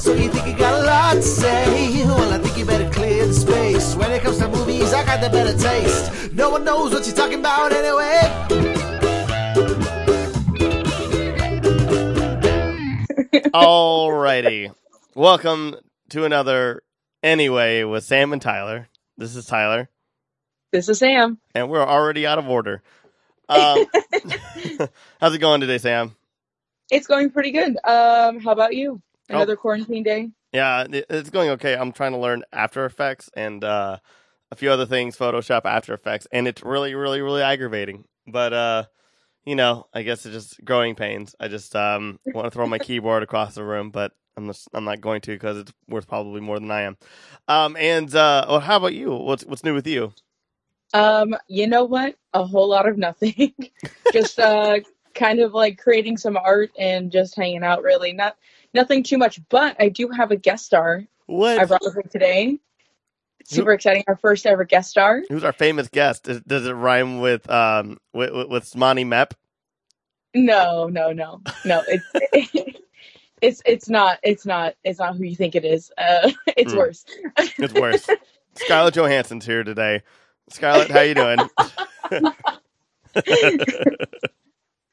So you think you got a lot to say? Well, I think you better clear the space. When it comes to movies, I got the better taste. No one knows what you're talking about anyway. Alrighty. Welcome to another Anyway with Sam and Tyler. This is Tyler, This is Sam. and we're already out of order. Um, how's it going today, Sam? It's going pretty good. Um, how about you? Oh. Another quarantine day? Yeah, it's going okay. I'm trying to learn After Effects and uh, a few other things, Photoshop, After Effects, and it's really, really, really aggravating. But uh, you know, I guess it's just growing pains. I just um, want to throw my keyboard across the room, but I'm just, I'm not going to because it's worth probably more than I am. Um, and uh, well, how about you? What's what's new with you? Um, you know what? A whole lot of nothing. just uh kind of like creating some art and just hanging out really. Not nothing too much, but I do have a guest star What? I brought with me today. Super exciting. Our first ever guest star. Who's our famous guest? Does, does it rhyme with um with with, with Smani Mep? No, no, no. No, it's it's it's not it's not it's not who you think it is. Uh it's Mm. worse. It's worse. Scarlett Johansson's here today. Scarlett, how you doing?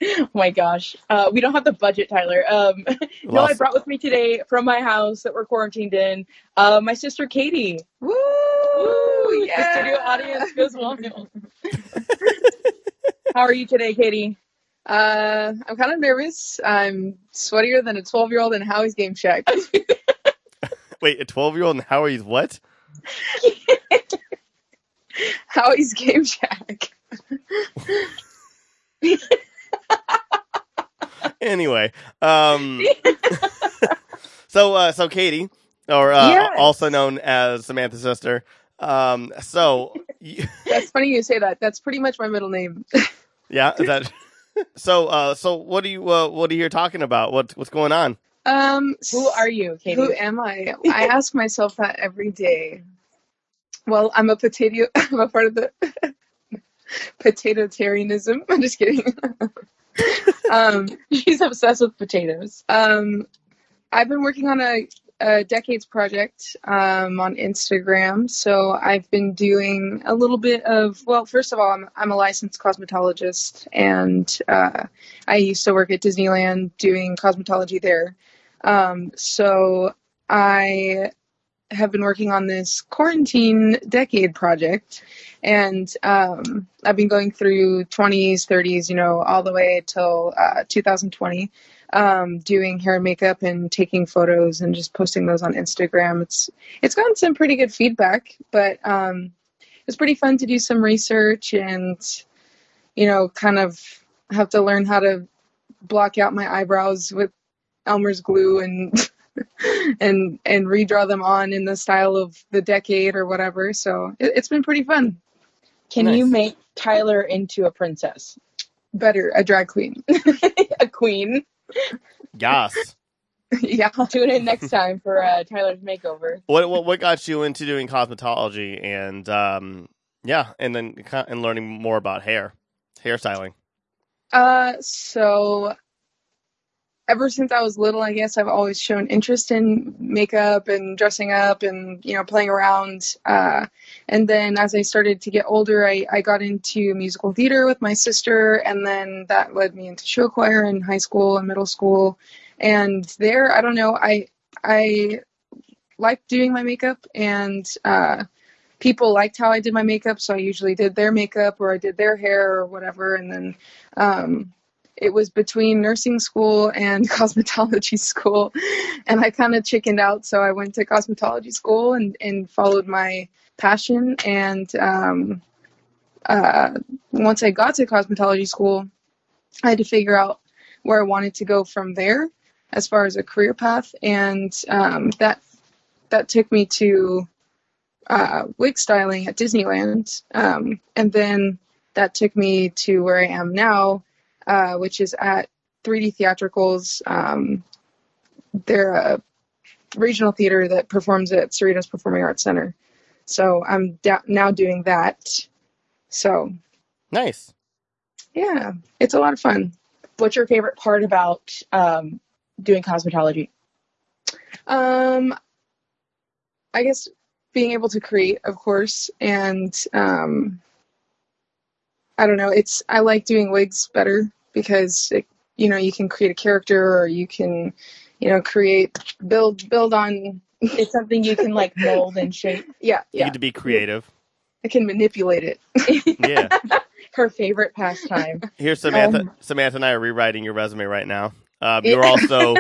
Oh my gosh. Uh, we don't have the budget, Tyler. Um, no, I brought with me today from my house that we're quarantined in, uh, my sister Katie. Woo! The Yeah. studio audience goes wild. How are you today, Katie? Uh, I'm kind of nervous. I'm sweatier than a 12 year old in Howie's Game Shack. Wait, a twelve-year-old in Howie's what? Howie's Game Shack. Anyway, um, so uh, so Katie, or uh, Yes. also known as Samantha's sister. Um, so y- That's funny you say that. That's pretty much my middle name. yeah, is that. So uh, so what are you uh, what are you here talking about? What's what's going on? Um, Who are you, Katie? Who am I? I ask myself that every day. Well, I'm a potato. I'm a part of the potatarianism. I'm just kidding. um, She's obsessed with potatoes. Um, I've been working on a, a decades project um, on Instagram. So I've been doing a little bit of, well, first of all, I'm, I'm a licensed cosmetologist and uh, I used to work at Disneyland doing cosmetology there. Um, so I have been working on this quarantine decade project and um, I've been going through 20s, 30s, you know, all the way till uh, 2020 um, doing hair and makeup and taking photos and just posting those on Instagram. It's it's gotten some pretty good feedback, but um, it's pretty fun to do some research and you know kind of have to learn how to block out my eyebrows with Elmer's glue and and and redraw them on in the style of the decade or whatever. So it, it's been pretty fun. Can you make Tyler into a princess? Better a drag queen. a queen? Yas. yeah. Tune in next time for uh, Tyler's makeover. what what what got you into doing cosmetology and um yeah, and then and learning more about hair, hairstyling. Uh, so ever since I was little, I guess I've always shown interest in makeup and dressing up and, you know, playing around. Uh, and then as I started to get older, I, I got into musical theater with my sister, and then that led me into show choir in high school and middle school. And there, I don't know, I, I liked doing my makeup and, uh, people liked how I did my makeup, so I usually did their makeup or I did their hair or whatever. And then um, it was between nursing school and cosmetology school, and I kind of chickened out, so I went to cosmetology school and, and followed my passion. And um, uh, once I got to cosmetology school, I had to figure out where I wanted to go from there as far as a career path, and um, that that took me to uh, wig styling at Disneyland, um, and then that took me to where I am now, uh, which is at 3D Theatricals. Um, they're a regional theater that performs at Cerritos Performing Arts Center. So I'm da- now doing that. So Nice. yeah, it's a lot of fun. What's your favorite part about um, doing cosmetology? Um, I guess being able to create, of course, and um, I don't know. It's I like doing wigs better because it, you know you can create a character or you can, you know, create build build on. It's something you can like mold and shape. Yeah, You yeah. get to be creative. I can manipulate it. Yeah. Her favorite pastime. Here's Samantha. Um, Samantha and I are rewriting your resume right now. Um, you're also.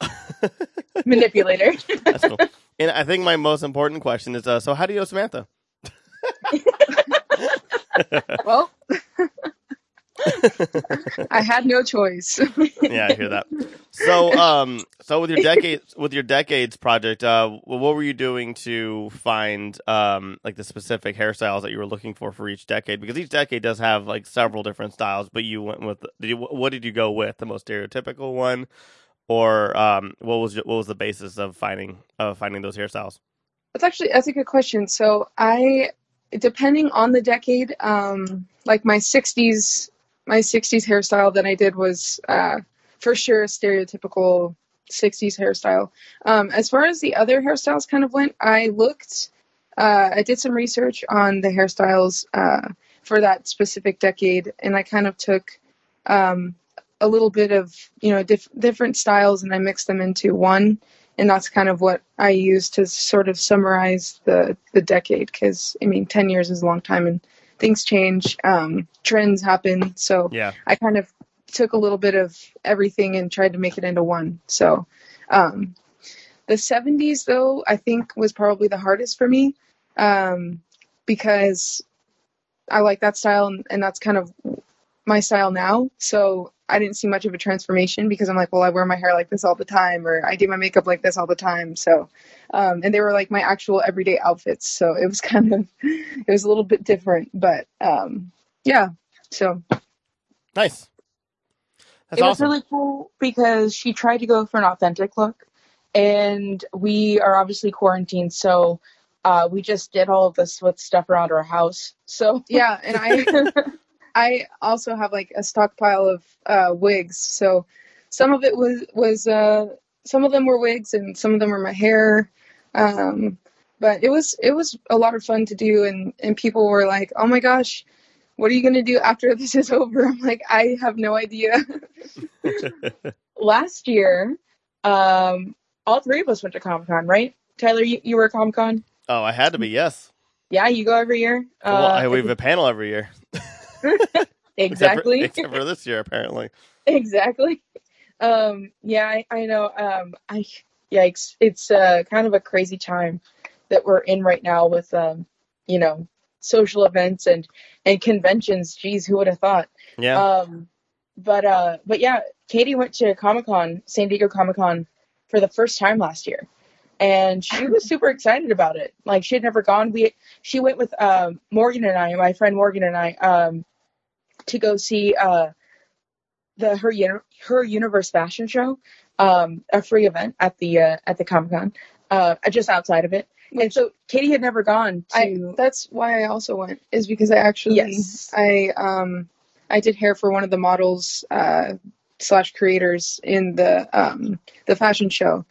Manipulator. That's cool. And I think my most important question is, uh, so how do you know Samantha? Well, I had no choice. Yeah, I hear that. So, um, so with your decades, with your decades project, uh, what were you doing to find, um, like the specific hairstyles that you were looking for for each decade? Because each decade does have like several different styles, but you went with, did you, what did you go with? The most stereotypical one, or um, what was what was the basis of finding of finding those hairstyles? That's actually that's a good question. So I, depending on the decade, um, like my '60s, my '60s hairstyle that I did was uh, for sure a stereotypical '60s hairstyle. Um, as far as the other hairstyles kind of went, I looked, uh, I did some research on the hairstyles uh, for that specific decade, and I kind of took um, a little bit of you know diff- different styles and I mixed them into one and that's kind of what I use to sort of summarize the the decade because I mean 10 years is a long time and things change um, trends happen. So Yeah, I kind of took a little bit of everything and tried to make it into one. So um, the 70s though I think was probably the hardest for me um, because I like that style and, and that's kind of my style now. So I didn't see much of a transformation because I'm like, well, I wear my hair like this all the time, or I do my makeup like this all the time. So, um, and they were like my actual everyday outfits. So it was kind of, it was a little bit different, but um, yeah. So nice. That's it was really cool because she tried to go for an authentic look, and we are obviously quarantined, so uh, we just did all of this with stuff around our house. So yeah, and I, I also have like a stockpile of uh, wigs. So some of it was was uh, some of them were wigs and some of them were my hair. Um, but it was it was a lot of fun to do, and and people were like, "Oh my gosh, what are you gonna do after this is over?" I'm like, I have no idea. last year, um, all three of us went to Comic Con, right? Tyler, you, you were Comic Con. oh, I had to be yes. Yeah, you go every year. well, I, Uh, we have a panel every year. exactly. Except for, except for this year, apparently. exactly. Um, yeah, I, I know. Um, I yikes! It's uh, kind of a crazy time that we're in right now with um, you know, social events and and conventions. Geez, who would have thought? Yeah. Um, but uh, but yeah, Katie went to Comic Con, San Diego Comic Con, for the first time last year, and she was super excited about it. Like she had never gone. We she went with um, Morgan and I, my friend Morgan and I, um, to go see uh, the her Uni- her Universe fashion show, um, a free event at the uh, at the Comic Con, uh, just outside of it. And so Katie had never gone to. I that's why I also went is because I actually Yes. I um I did hair for one of the models uh slash creators in the um the fashion show.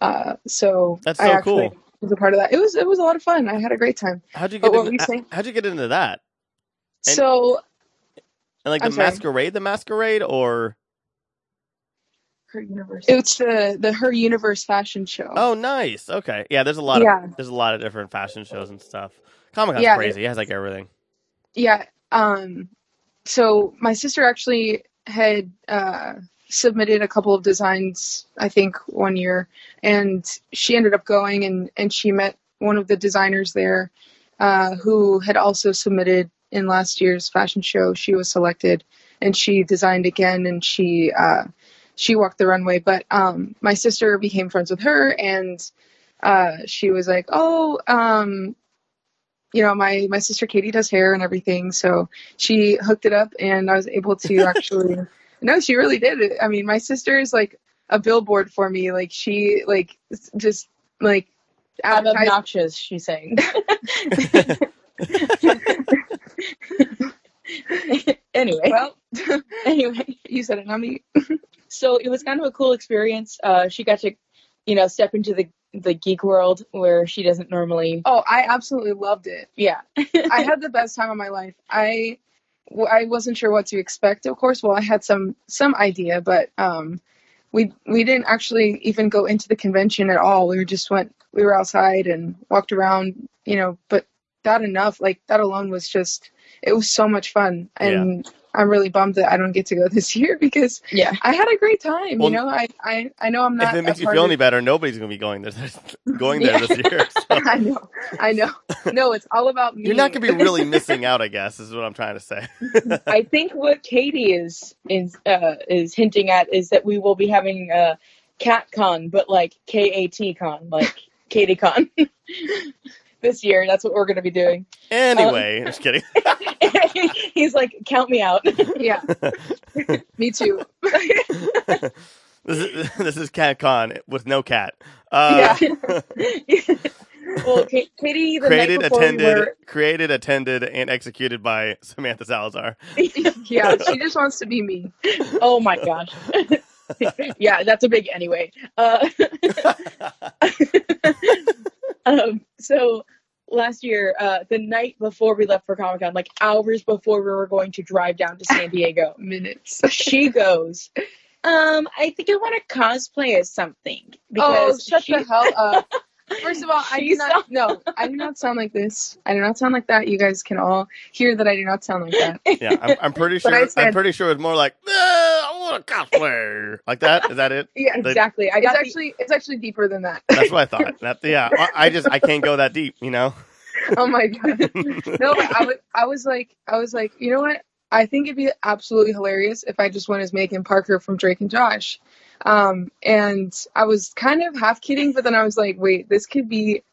Uh so That's I so actually cool. was a part of that. It was it was a lot of fun. I had a great time. How'd you get what were into, how'd you get into that? And- so And like I'm the sorry. masquerade, the masquerade, or her universe. it's the the Her Universe fashion show. oh, nice. Okay, yeah. There's a lot Yeah. of there's a lot of different fashion shows and stuff. Comic Con's Yeah, crazy. It has like everything. Yeah. Um, so my sister actually had uh, submitted a couple of designs, I think, one year, and she ended up going and, and she met one of the designers there uh, who had also submitted in last year's fashion show. She was selected and she designed again and she uh, she walked the runway. But um, my sister became friends with her and uh, she was like, "Oh, um, you know, my my sister Katie does hair and everything, so she hooked it up, and I was able to actually. no, she really did it. I mean, my sister is like a billboard for me. Like she like just like I'm obnoxious, she's saying. anyway, Well, anyway, you said it, not me. so it was kind of a cool experience. Uh, she got to you know, step into the the geek world where she doesn't normally. Oh, I absolutely loved it. Yeah. I had the best time of my life. I I wasn't sure what to expect. Of course, well, I had some some idea, but um, we we didn't actually even go into the convention at all. We just went. We were outside and walked around. You know, but that enough. Like that alone was just. It was so much fun, and I'm really bummed that I don't get to go this year because yeah. I had a great time. Well, you know, I I, I know I'm not. if it makes you feel of- any better, nobody's going to be going there going there Yeah. this year. So. I know, I know. No, it's all about me. You're not going to be really missing out, I guess, is what I'm trying to say. I think what Katie is is uh, is hinting at is that we will be having a CatCon, but like K A T Con, like Katie Con. This year, that's what we're going to be doing. anyway, just kidding. He's like, count me out. Yeah, me too. this is this is Cat Con with no cat. Uh, well, Ka- Katie, the created, night attended, we were, created, attended, and executed by Samantha Salazar. Yeah, she just wants to be me. oh my gosh. yeah, that's a big anyway. Uh, um, so last year, uh, the night before we left for Comic Con, like hours before we were going to drive down to San Diego, Minutes. she goes, um, I think I want to cosplay as something Oh, shut she, the hell up. First of all, I do She's not. No, I do not sound like this. I do not sound like that. You guys can all hear that I do not sound like that. yeah, I'm, I'm pretty sure. I I'm pretty sure it's more like "Eh, I want to cosplay like that. Is that it? yeah, The- exactly. I It's the- actually it's actually deeper than that. That's what I thought. That, yeah, I, I just I can't go that deep, you know. oh my god. No, I was I was like I was like you know what? I think it'd be absolutely hilarious if I just went as Megan Parker from Drake and Josh. Um, and I was kind of half kidding, but then I was like, wait, this could be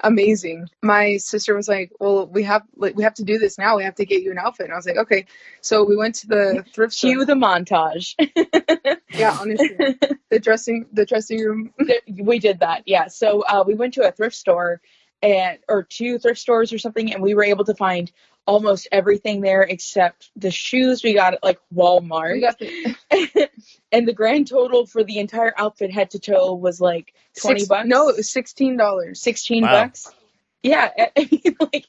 amazing. My sister was like, well, we have like we have to do this now. We have to get you an outfit. And I was like, okay. So we went to the thrift store. cue the montage. Yeah, honestly, the dressing the dressing room. we did that yeah so uh, we went to a thrift store and or two thrift stores or something and we were able to find almost everything there except the shoes we got at like walmart We got the and the grand total for the entire outfit head to toe was like 20 six- bucks No, it was sixteen dollars. 16 Wow. bucks yeah I mean, like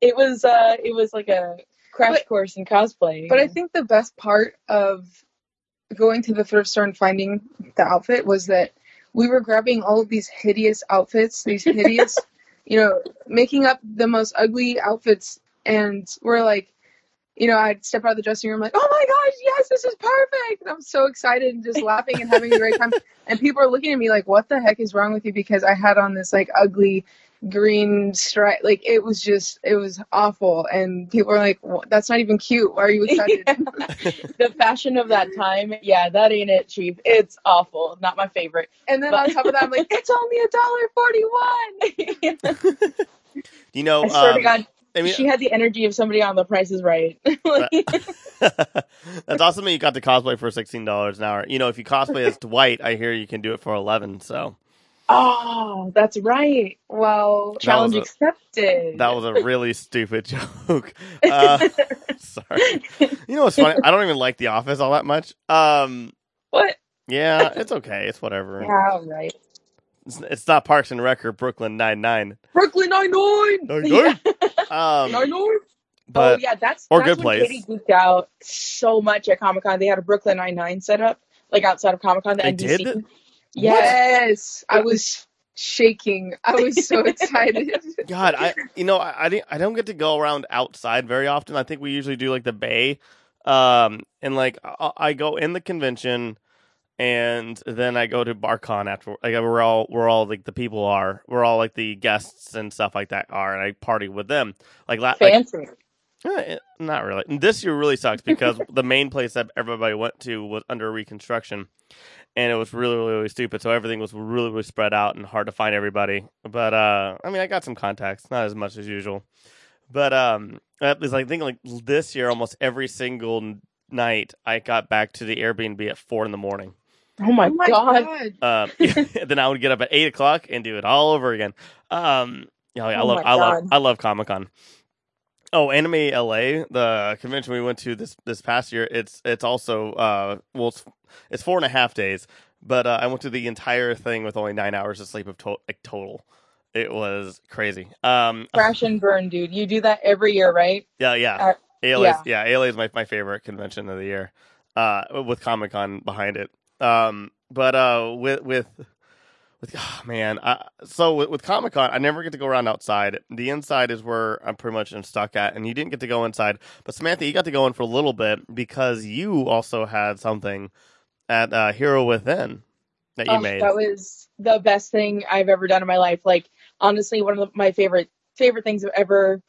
it was uh it was like a crash But- course in cosplay But I think the best part of going to the thrift store and finding the outfit was that we were grabbing all of these hideous outfits, these hideous, you know, making up the most ugly outfits, and we're like, you know, I'd step out of the dressing room like, oh my gosh, yes, this is perfect. And I'm so excited and just laughing and having a great time. And people are looking at me like, what the heck is wrong with you? Because I had on this like ugly green stripe. Like it was just, it was awful. And people are like, "Wha- that's not even cute. Why are you excited? the fashion of that time yeah that ain't it chief it's awful not my favorite And then on top of that, I'm like, it's only a dollar forty-one. You know, I swear to um, God, I mean, she had the energy of somebody on The Price is Right. that's awesome that you got to cosplay for sixteen dollars an hour. You know, if you cosplay as Dwight, I hear you can do it for eleven. So oh, that's right. Well, Challenge a- accepted. that was a really stupid joke. Uh, sorry. You know what's funny? I don't even like The Office all that much. Um, what? yeah, it's okay. It's whatever. Yeah, right. It's, it's not Parks and Rec or Brooklyn Nine Nine. Brooklyn Nine Nine. Nine-Nine. Um, Nine Nine. but oh yeah, that's or that's Good when Place. Katie geeked out so much at Comic Con. They had a Brooklyn Nine Nine set up, like outside of Comic Con. The They NBC. Did? yes, I was shaking. I was so excited. God, I you know I I, I don't get to go around outside very often. I think we usually do like the Bay, um, and like I, I go in the convention, and then I go to BarCon after. Like we're all we're all like the people are we're all like the guests and stuff like that are, and I party with them. Like, la- like Fancy. Eh, not really. This year really sucks because the main place that everybody went to was under reconstruction, and it was really, really, really stupid. So everything was really, really spread out and hard to find everybody. But uh, I mean, I got some contacts, not as much as usual. But um, at least I think like this year, almost every single night, I got back to the Airbnb at four in the morning. Oh my, oh my god. god. Um, then I would get up at eight o'clock and do it all over again. Um, you know, I Oh love, my I love, I love Comic Con. Oh, Anime LA, the convention we went to this this past year. It's it's also uh well, it's, it's four and a half days, but uh, I went to the entire thing with only nine hours of sleep of to- like total. It was crash Um, Crash and burn, dude. You do that every year, right? yeah, yeah. Uh, ALA, yeah, ALA is my, my favorite convention of the year, uh, with Comic Con behind it. Um, but uh, with with oh, man, I, so with, with Comic Con, I never get to go around outside. The inside is where I'm pretty much stuck at, and you didn't get to go inside. But Samantha, you got to go in for a little bit because you also had something at uh, Hero Within that you Oh, made. That was the best thing I've ever done in my life. Like honestly, one of the, my favorite favorite things I've ever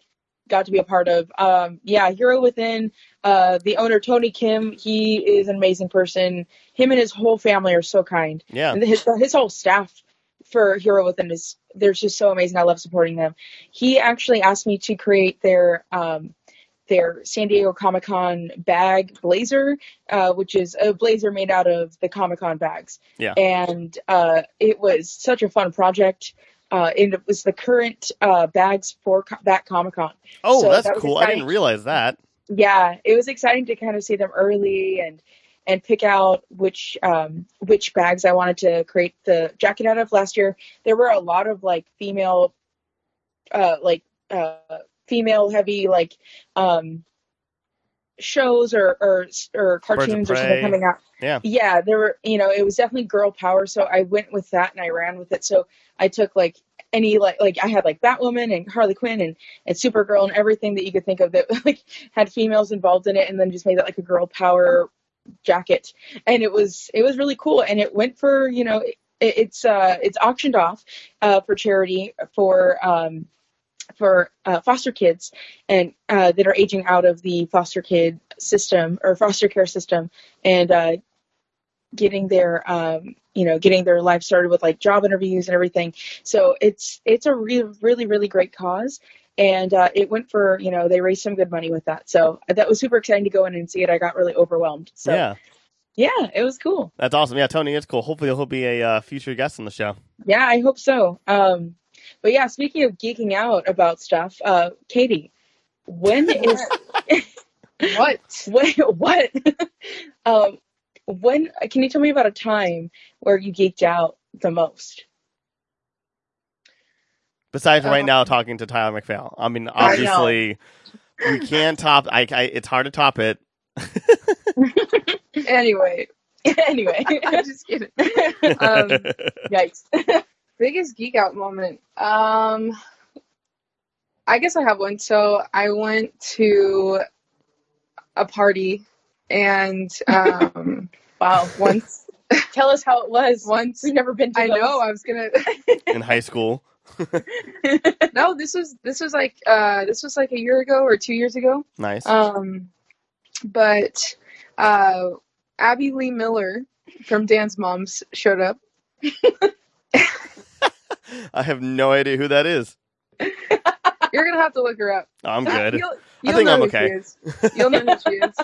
got to be a part of. Um, yeah, Hero Within. Uh, the owner Tony Kim, he is an amazing person. Him and his whole family are so kind, yeah, and his his whole staff for Hero Within is they're just so amazing. I love supporting them. He actually asked me to create their um, their San Diego Comic Con bag blazer, uh, which is a blazer made out of the Comic Con bags. Yeah. And uh, it was such a fun project. Uh, and it was the current uh, bags for co- that Comic Con. Oh, So that's cool. I didn't realize that. Yeah, it was exciting to kind of see them early and and pick out which um, which bags I wanted to create the jacket out of. Last year, there were a lot of like female, uh, like uh, female heavy like um, shows or or or cartoons or something coming out. Yeah. yeah, there were you know it was definitely girl power. So I went with that and I ran with it. So I took like any like like I had like Batwoman and Harley Quinn and and Supergirl and everything that you could think of that like had females involved in it, and then just made it like a girl power jacket, and it was it was really cool, and it went for you know it, it's uh it's auctioned off uh for charity for um for uh, foster kids and uh, that are aging out of the foster kid system or foster care system and uh, getting their um, you know getting their life started with like job interviews and everything. So it's it's a really really really great cause and uh, it went for you know they raised some good money with that so that was super exciting to go in and see it i got really overwhelmed so yeah, yeah it was cool that's awesome. Yeah, Tony, it's cool. Hopefully, he'll be a uh, future guest on the show. yeah i hope so um, but yeah speaking of geeking out about stuff uh, katie when is What? What? What? um, when can you tell me about a time where you geeked out the most? Besides, right Um, now talking to Tyler McPhail. I mean, know. obviously, we can't top. I, I, it's hard to top it. Anyway, anyway, I'm just kidding. Um, yikes. biggest geek out moment. Um, I guess I have one. So I went to a party, and um, wow. once, Tell us how it was. once We've never been to I those. know I was gonna. in high school. no, this was this was like uh this was like a year ago or two years ago. Nice. Um, but uh, Abby Lee Miller from Dance Moms showed up. I have no idea who that is. You're gonna have to look her up. I'm good. You'll, you'll think know I'm who okay. she is. You'll know who she is.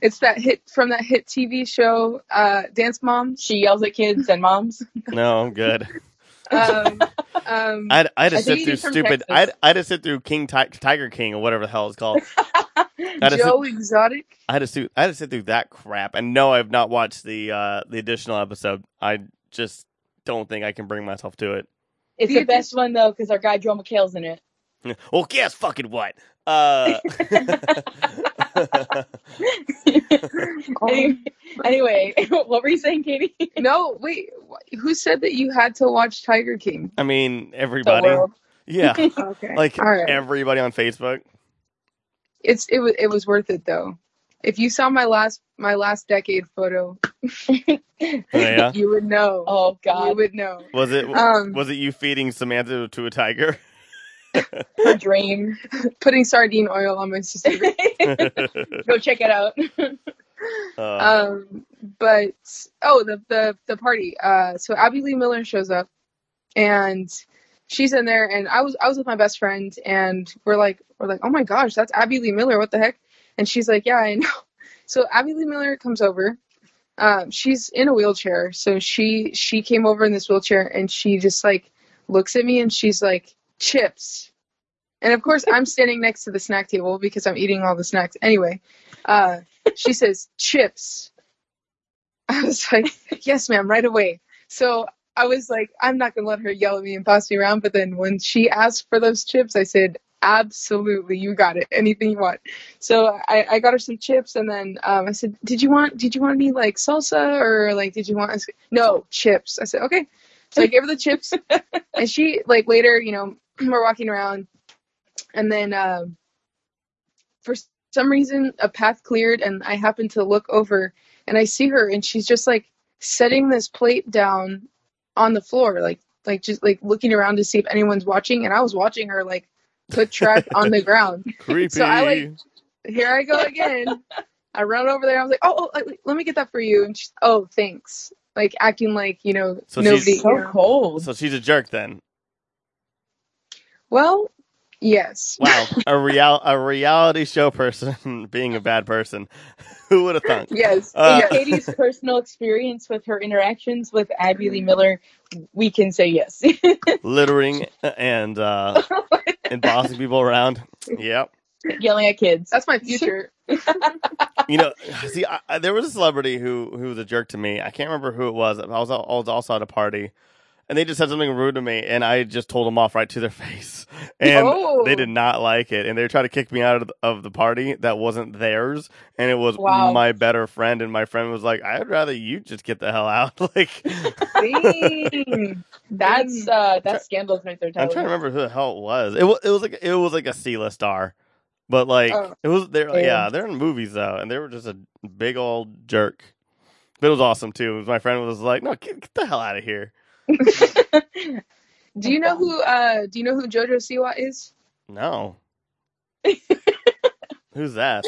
It's that hit from that hit TV show, uh, Dance Moms. She yells at kids and moms. No, I'm good. Um, um, I'd, I'd have sit through stupid. I'd, I'd have sit through King Ti- Tiger King or whatever the hell it's called. I'd have Joe Exotic. I had to sit. I had to sit through that crap. And no, I've not watched the uh, the additional episode. I just don't think I can bring myself to it. It's The the best one though because our guy Joel McHale's in it. Well, guess fucking what? Uh, Any- anyway, what were you saying, Katie? No, wait. Who said that you had to watch Tiger King? I mean, everybody. Yeah, Okay, like all right. everybody on Facebook. It's it was it was worth it though. If you saw my last my last decade photo, Oh, yeah, you would know. Oh God, you would know. was it? Um, was it you feeding Samantha to a tiger? her dream. putting sardine oil on my sister. Go check it out. Uh, um, but oh, the the the party. Uh, so Abby Lee Miller shows up, and she's in there, and I was I was with my best friend, and we're like we're like, oh my gosh, that's Abby Lee Miller. What the heck? And she's like, yeah, I know. So Abby Lee Miller comes over. Um, she's in a wheelchair, so she she came over in this wheelchair, and she just like looks at me, and she's like, chips. And of course, I'm standing next to the snack table because I'm eating all the snacks. Anyway, uh, she says chips I was like, yes, ma'am, right away. So I was like, I'm not gonna let her yell at me and boss me around. But then when she asked for those chips, I said, absolutely, you got it. Anything you want. So I, I got her some chips, and then um, I said, did you want did you want any like salsa or like did you want said, no chips? I said, okay. So I gave her the chips, and she like later, you know, we're walking around, and then um, for some reason a path cleared, and I happened to look over, and I see her, and she's just like setting this plate down on the floor, like like just like looking around to see if anyone's watching, and I was watching her like put track on the ground. Creepy. So I, like, Here I go again. I run over there. I was like, oh, oh, let me get that for you. And she's, oh, thanks. Like acting like you know So she's- nobody. So cold. so she's a jerk then. Well, yes. Wow, a real a reality show person being a bad person. Who would have thunk? Yes. Uh, In Katie's personal experience with her interactions with Abby Lee Miller, we can say yes. Littering and uh, and bossing people around. Yep. Yelling at kids. That's my future. You know, see, I, I, there was a celebrity who who was a jerk to me. I can't remember who it was. I was I was also at a party, and they just said something rude to me, and I just told them off right to their face, and Oh. they did not like it, and they were trying to kick me out of the, of the party that wasn't theirs, and it was Wow. my better friend, and my friend was like, "I'd rather you just get the hell out." like, That's uh that's scandalous right there, I'm trying to remember who the hell it was. It was it was like it was like a C list star, but like Oh. it was they're Damn. yeah they're in movies though, and they were just a big old jerk. But it was awesome too. My friend was like, "No, get, get the hell out of here." Do you know who? Uh, do you know who Jojo Siwa is? No, who's that?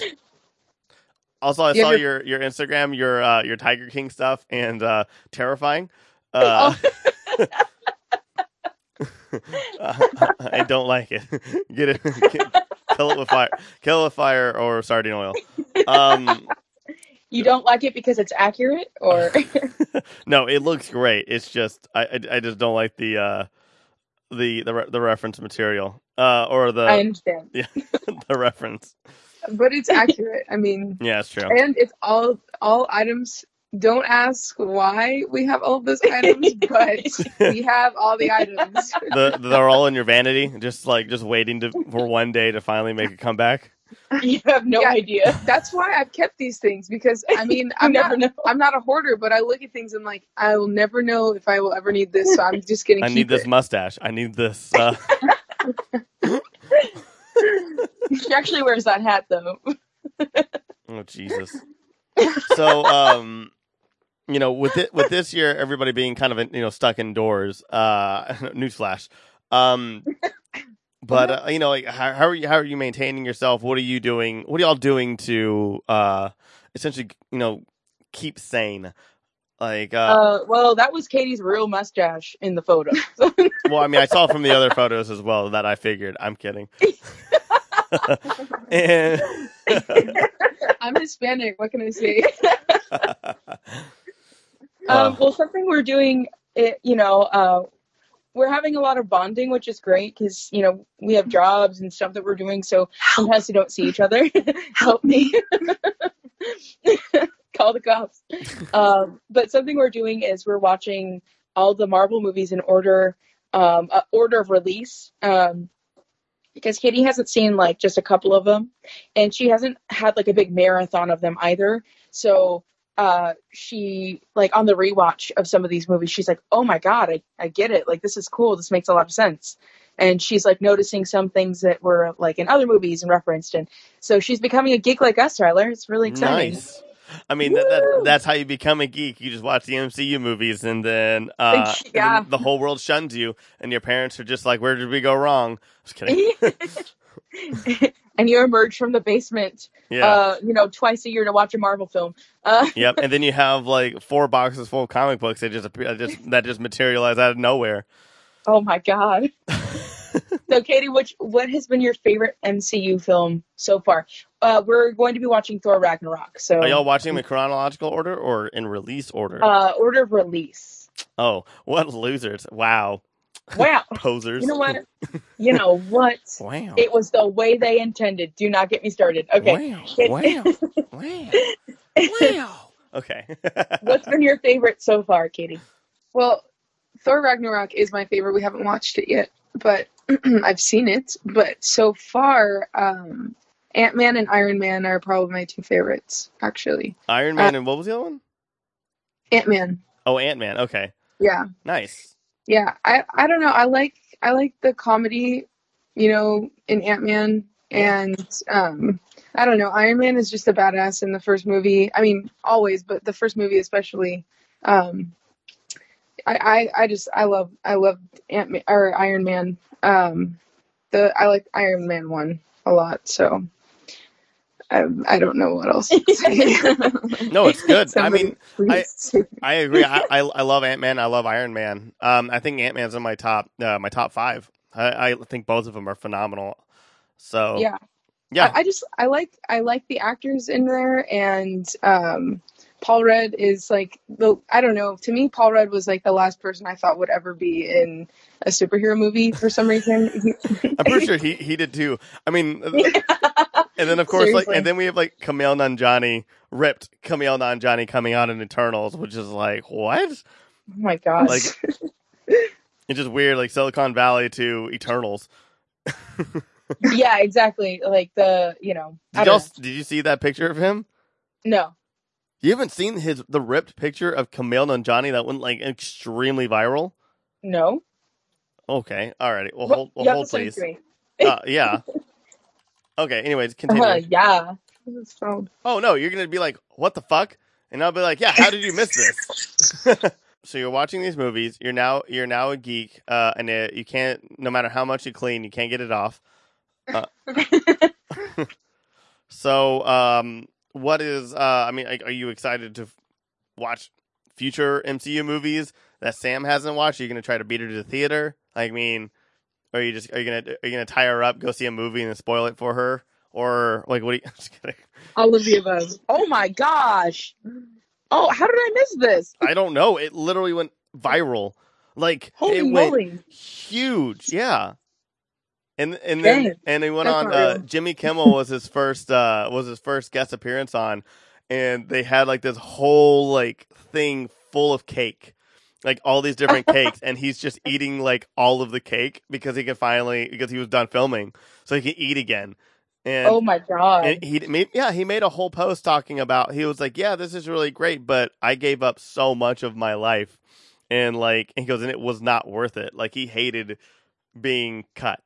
Also, I You saw your your Instagram, your uh, your Tiger King stuff, and uh, terrifying. Uh, I don't like it. Get it, get- kill it with fire, kill it with fire or sardine oil. Um, You don't like it because it's accurate, or no, it looks great. It's just I, I, I just don't like the uh, the the re- the reference material uh, or the I understand. the reference. But it's accurate. I mean, Yeah, it's true. and it's all all items. Don't ask why we have all those items, but we have all the items. the, they're all in your vanity, just like just waiting to for one day to finally make a comeback. You have no Yeah. idea. That's why I've kept these things because I mean I'm never not know. I'm not a hoarder, but I look at things and like I will never know if I will ever need this, so I'm just gonna I keep need this it. mustache. I need this. Uh, She actually wears that hat though. oh Jesus. So, um, you know, with it with this year, everybody being kind of you know stuck indoors. Uh, newsflash. Um, but uh, you know, like how, how are you? How are you maintaining yourself? What are you doing? What are y'all doing to uh, essentially, you know, keep sane? Like, uh, Uh, well, that was Katie's real mustache in the photo. well, I mean, I saw from the other photos as well that I figured. I'm kidding. and I'm Hispanic. What can I say? Um, Uh, well, something we're doing, it, you know, uh, we're having a lot of bonding, which is great because you know we have jobs and stuff that we're doing. So sometimes we don't see each other. Help me. Call the cops. Um, but something we're doing is we're watching all the Marvel movies in order, um, uh, order of release. Um, because Katie hasn't seen like just a couple of them, and she hasn't had like a big marathon of them either. So uh she like on the rewatch of some of these movies she's like oh my god I, I get it like this is cool this makes a lot of sense and she's like noticing some things that were like in other movies and referenced and so she's becoming a geek like us Tyler it's really exciting Nice. I mean, that, that that's how you become a geek. You just watch the MCU movies, and then, uh, and then Yeah. the whole world shuns you, and your parents are just like, "Where did we go wrong?" Just kidding. and you emerge from the basement yeah. uh you know twice a year to watch a Marvel film uh yep. And then you have like four boxes full of comic books that just appear, just that just materialize out of nowhere. oh my god so Katie which what has been your favorite MCU film so far uh we're going to be watching Thor Ragnarok so Are y'all watching them in chronological order or in release order? uh order of release oh, what losers! Wow, wow posers. You know what? You know what? Wow. It was the way they intended. Do not get me started. Okay. Wow. It- Wow. wow. Wow. Okay. What's been your favorite so far, Katie? Well, Thor Ragnarok is my favorite. We haven't watched it yet, but I've seen it. But so far, um, Ant Man and Iron Man are probably my two favorites, actually. Iron Man and what was the other one? Ant Man. Oh, Ant Man. Okay. Yeah. Nice. Yeah. I, I don't know. I like I like the comedy, you know, in Ant Man and um I don't know, Iron Man is just a badass in the first movie. I mean, always, but the first movie especially. Um I, I, I just I love I love Ant Man or Iron Man. Um the I like Iron Man one a lot, so I, I don't know what else to say. No, it's good. I mean, please. I agree. I, I I love Ant Man. I love Iron Man. Um, I think Ant Man's in my top uh, my top five. I, I think both of them are phenomenal. So yeah. yeah. I, I just I like I like the actors in there and um Paul Rudd is like the I don't know to me Paul Rudd was like the last person I thought would ever be in a superhero movie for some reason. I'm pretty sure he he did too. I mean, and then of course like and then we have like Kumail Nanjiani ripped Kumail Nanjiani coming out in Eternals, which is like what? Oh my gosh. Like it's just weird, like Silicon Valley to Eternals. yeah, exactly. Like the you know. Did y'all did you see that picture of him? No. You haven't seen his the ripped picture of Kumail Nanjiani that went like extremely viral. No. Okay, alrighty. Well, What- hold, well, hold to send it please. Uh, yeah. Okay. Anyways, continue. Uh, yeah. Oh no, you're gonna be like, "What the fuck?" And I'll be like, "Yeah, how did you miss this?" so you're watching these movies. You're now you're now a geek, uh, and it, you can't. No matter how much you clean, you can't get it off. Uh, so, um, what is? Uh, I mean, like, are you excited to f- watch future MCU movies that Sam hasn't watched? Are you gonna try to beat her to the theater? I mean, are you just are you gonna are you gonna tie her up, go see a movie, and then spoil it for her? Or like, what? Are you, I'm just kidding. All of the above. oh my gosh. Oh, how did I miss this? I don't know. It literally went viral. Like Holy it went moly. huge. Yeah. And and then Dang. and he went That's on uh. Jimmy Kimmel was his first uh was his first guest appearance on and they had like this whole like thing full of cake. Like all these different cakes and he's just eating like all of the cake because he could finally because he was done filming so he can eat again. And Oh my god. and he made yeah he made a whole post talking about he was like yeah this is really great but I gave up so much of my life and like and he goes and it was not worth it like he hated being cut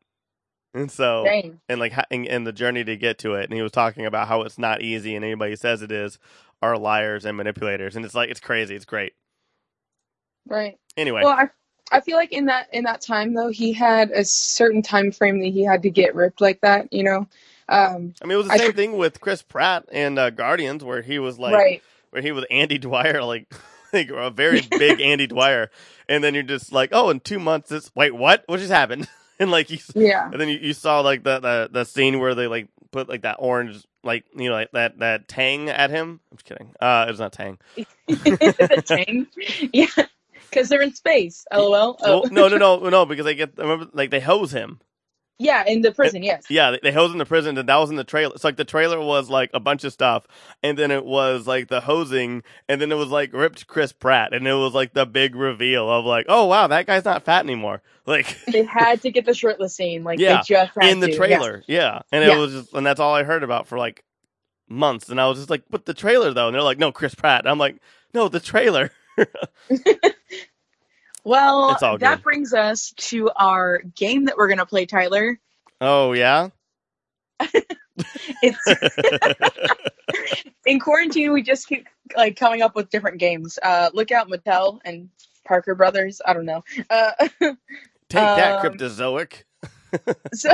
and so Dang. and like and, and the journey to get to it and he was talking about how it's not easy and anybody who says it is are liars and manipulators and it's like it's crazy it's great Right. anyway Well, I I feel like in that in that time though he had a certain time frame that he had to get ripped like that. You know. Um, I mean it was the I same thing with Chris Pratt and uh, Guardians where he was like right. where he was Andy Dwyer, like like a very big Andy Dwyer, and then you're just like, oh, in two months, this wait, what? What just happened? and like you, yeah. and then you, you saw like the, the the scene where they like put like that orange, like you know, like that that tang at him. I'm just kidding. Uh, it's not tang. the Tang. Yeah. Because they're in space. LOL. Oh. Well, no, no, no, no, because they get remember like they hose him. Yeah, in the prison, yes. Yeah, they, hose in the prison, and that was in the trailer. It's like the trailer was like a bunch of stuff, and then it was like the hosing, and then it was like ripped Chris Pratt, and it was like the big reveal of like, oh wow, that guy's not fat anymore. Like They had to get the shirtless scene. Like Yeah, they just had in the to, yeah. trailer, yeah. And it Yeah. was just, and that's all I heard about for like months, and I was just like, but the trailer though, and they're like, no, Chris Pratt. And I'm like, no, the trailer. Well, that good. brings us to our game that we're gonna play, Tyler. oh yeah. It's in quarantine. We just keep like coming up with different games. Uh, look out, Mattel and Parker Brothers. I don't know. Uh, Take that, Um, cryptozoic. so,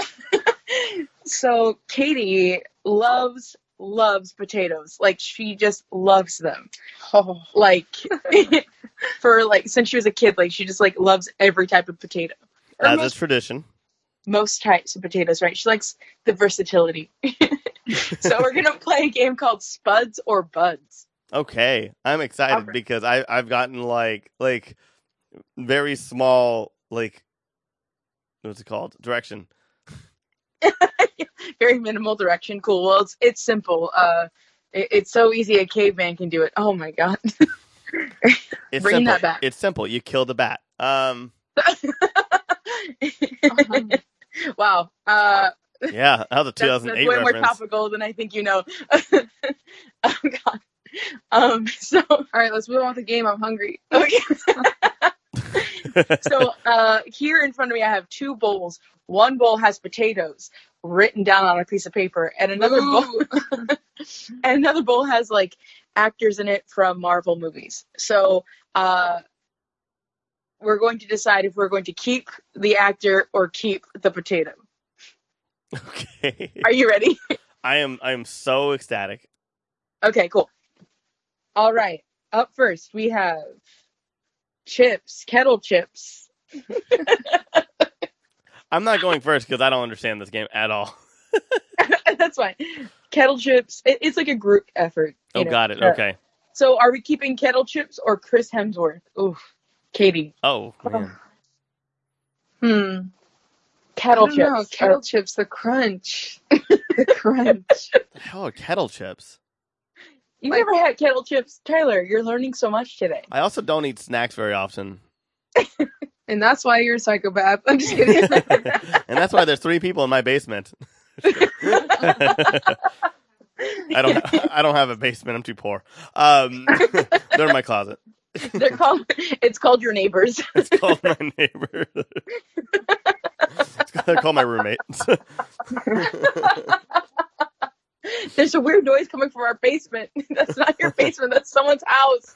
so Katie loves loves potatoes. Like she just loves them. Oh. Like for like since she was a kid, like she just like loves every type of potato. Or As is most, tradition. most types of potatoes, right? She likes the versatility. so we're gonna play a game called Spuds or Buds. Okay, I'm excited Okay. because I I've gotten like like very small like what's it called direction. Very minimal direction. Cool. Well, it's it's simple. Uh, It, it's so easy a caveman can do it. Oh my god. It's Bringing simple. that back. It's simple. You kill the bat. Um, wow. Uh, yeah, that was a that's, 2008 that's way more topical than I think you know. oh god. Um. So All right, let's move on with the game. I'm hungry. okay. so uh, here in front of me, I have two bowls. One bowl has potatoes written down on a piece of paper, and another bowl and another bowl has like actors in it from Marvel movies. So uh, we're going to decide if we're going to keep the actor or keep the potato. okay. Are you ready? I am. I am so ecstatic. okay, cool. All right. Up first, we have chips, kettle chips. I'm not going first because I don't understand this game at all. That's fine. Kettle chips. It, it's like a group effort. Oh, know. got it. Uh, Okay. So, are we keeping kettle chips or Chris Hemsworth? Oof, Katie. Oh, man. Hmm. Kettle I don't chips. know. are- Kettle chips. The crunch. the crunch. the hell are kettle chips? You've Like- never had kettle chips, Tyler. You're learning so much today. I also don't eat snacks very often, And that's why you're a psychopath. I'm just kidding. and that's why there's three people in my basement. I don't. I don't have a basement. I'm too poor. Um, they're in my closet. They're called. It's called your neighbors. It's called my neighbor. They're called my roommates. There's a weird noise coming from our basement. That's not your basement. That's someone's house.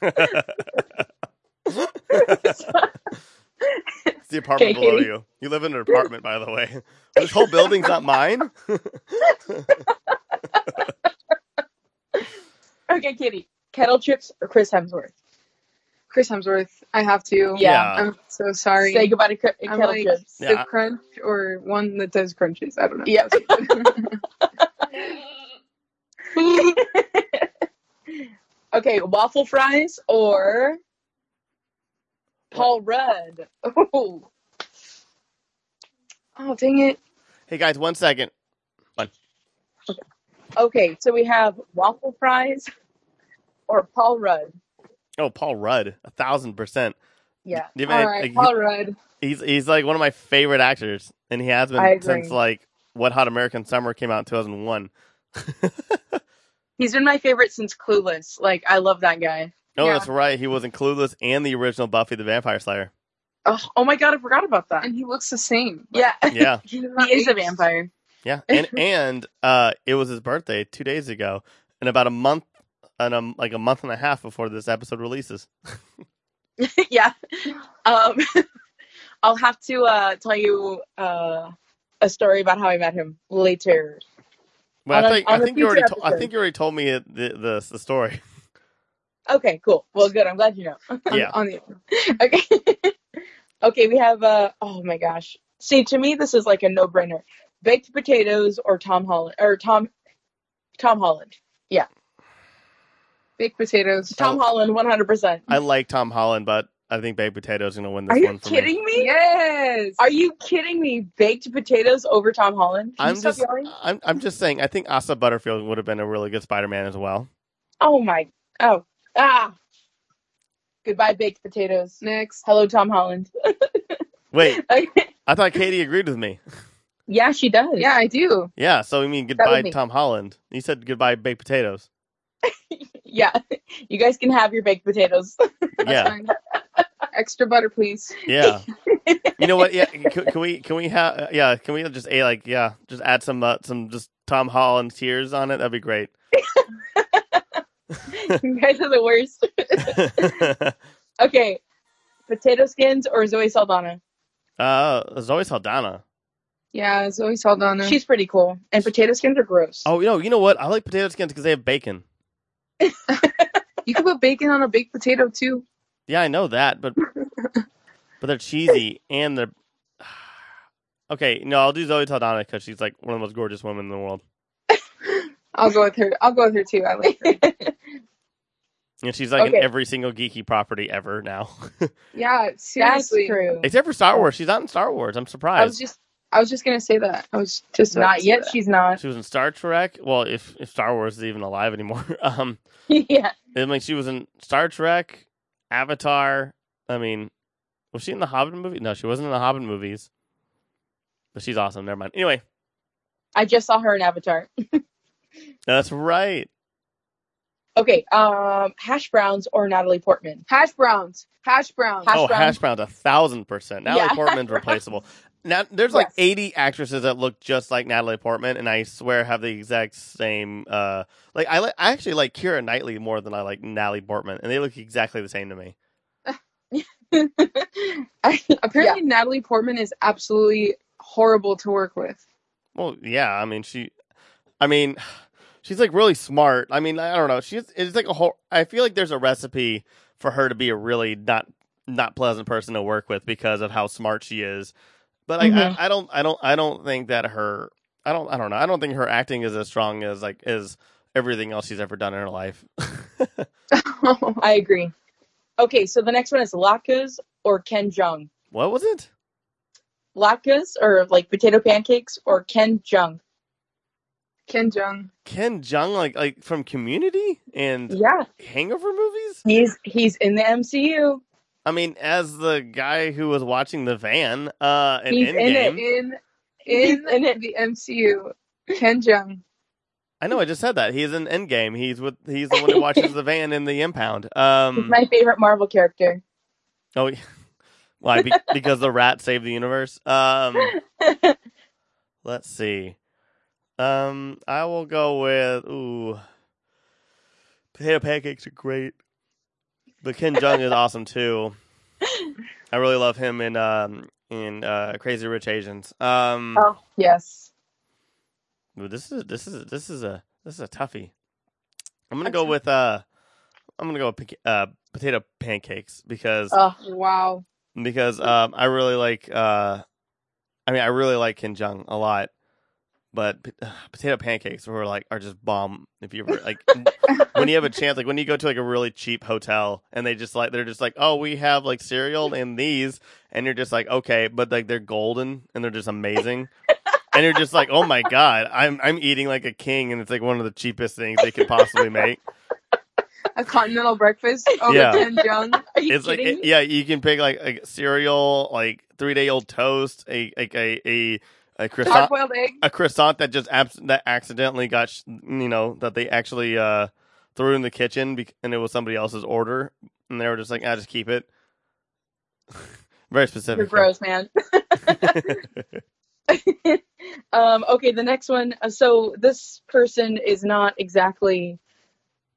It's the apartment Okay, below Katie. you. You live in an apartment, by the way. This whole building's not mine. Okay, Kitty. Kettle chips or Chris Hemsworth? Chris Hemsworth. I have to. Yeah. I'm so sorry. Say goodbye to Cre- I'm kettle like chips. the Yeah. crunch or one that does crunches. I don't know. Yep. okay, waffle fries or Paul Rudd? Oh, oh dang it! Hey guys, one second. One. okay. So we have waffle fries or Paul Rudd. Oh, Paul Rudd, a thousand percent. Yeah. You All mean, right, like, Paul Rudd. he's he's like one of my favorite actors, and he has been since like Wet Hot American Summer came out in 2001. He's been my favorite since Clueless. Like I love that guy. Oh, Yeah. that's right. He was in Clueless and the original Buffy the Vampire Slayer. Oh, oh my god, I forgot about that. And he looks the same. Yeah, Yeah, He, he is a vampire. yeah, and and uh, it was his birthday two days ago, and about a month and um, like a month and a half before this episode releases. yeah. Um, I'll have to uh, tell you uh, a story about how I met him later. Well, On I a- think on I a think you already to- I think you already told me the, the the story. Okay, cool. Well, good. I'm glad you know. Yeah. on the okay. okay, we have. Uh, oh my gosh. See, to me, this is like a no-brainer: baked potatoes or Tom Holland or Tom Tom Holland. Yeah. Baked potatoes. Tom Oh. Holland, 100. percent I like Tom Holland, but I think baked potatoes going to win this Are you one for me. Are you kidding me? Yes. Are you kidding me? Baked potatoes over Tom Holland? Can I'm stop just? I'm I'm just saying. I think Asa Butterfield would have been a really good Spider-Man as well. Oh my. Oh. Ah. Goodbye, baked potatoes. Next. Hello, Tom Holland. Wait, Okay. I thought Katie agreed with me. yeah, she does. Yeah, I do. Yeah, so I mean goodbye me. Tom Holland. You said goodbye baked potatoes. Yeah. You guys can have your baked potatoes. That's yeah, fine. Extra butter, please. yeah. You know what? Yeah, can, can we can we have yeah? Can we just a like yeah? Just add some uh, some just Tom Holland tears on it. That'd be great. you guys are the worst. okay. Potato skins or Zoe Saldana? uh, Zoe Saldana. Yeah, Zoe Saldana. She's pretty cool. And potato skins are gross. Oh, you know, you know what? I like potato skins because they have bacon. you can put bacon on a baked potato too. Yeah, I know that, but but they're cheesy and they're okay. No, I'll do Zoe Saldana because she's like one of the most gorgeous women in the world, I'll go with her. I'll go with her too. I like her. And she's like Okay. in every single geeky property ever now, Yeah, That's seriously. true. except for Star Wars. She's not in Star Wars. I'm surprised. I was surprised. just I was just gonna say that. I was just about Not to yet. that. She's not. She was in Star Trek. Well, if if Star Wars is even alive anymore, um, yeah. I mean, she was in Star Trek, Avatar. I mean, was she in the Hobbit movie? No, she wasn't in the Hobbit movies. But she's awesome. Never mind. Anyway, I just saw her in Avatar. that's right. Okay. Um, hash browns or Natalie Portman. hash browns. Hash browns. Hash oh, brown. hash browns a thousand percent. Natalie Yeah. Portman's replaceable. Now, there's like Yes. 80 actresses that look just like Natalie Portman, and I swear have the exact same. Uh, like I, li- I actually like Keira Knightley more than I like Natalie Portman, and they look exactly the same to me. Apparently, Natalie Portman is absolutely horrible to work with. Well, yeah, I mean she, I mean, she's like really smart. I mean, I don't know. She's it's like a whole. I feel like there's a recipe for her to be a really not not pleasant person to work with because of how smart she is. But like, Mhm. I, I don't, I don't, I don't think that her. I don't, I don't know. I don't think her acting is as strong as like as everything else she's ever done in her life. I agree. Okay, so the next one is latkes or Ken Jeong. what was it? Latkes or like potato pancakes or Ken Jeong. Ken Jeong. Ken Jeong, like like from Community and Yeah, Hangover movies. he's he's in the MCU. I mean, as the guy who was watching the van, uh, in He's in it. In in, in it. the MCU. Ken Jeong. I know. I just said that he's in Endgame. He's with. He's the one who watches the van in the impound. He's Um. my favorite Marvel character. Oh, yeah. why? Be, because the rat saved the universe. Um. Let's see. Um. I will go with. Ooh. Potato pancakes are great, but Ken Jeong is awesome too. I really love him in um in uh Crazy Rich Asians. Um. oh yes. Ooh, this is this is this is a this is a toughie. I'm gonna go with uh, I'm gonna go with uh potato pancakes because Oh, Wow. because um I really like uh, I mean I really like Ken Jeong a lot, but uh, potato pancakes were like are just bomb. If you ever like when you have a chance, like when you go to like a really cheap hotel and they just like they're just like oh we have like cereal and these and you're just like okay, but like they're golden and they're just amazing. and you're just like, oh my god, I'm I'm eating like a king, and it's like one of the cheapest things they could possibly make. A continental breakfast over Yeah. Jeong. are you It's like, kidding it- yeah, you can pick like a cereal, like three day old toast, a like a a, a croissant, Hard boiled egg. a croissant that just abs- that accidentally got sh- you know that they actually uh threw in the kitchen bec- and it was somebody else's order, and they were just like, I just keep it. Very specific. You're gross, man. um, okay, the next one. uh, So this person is not exactly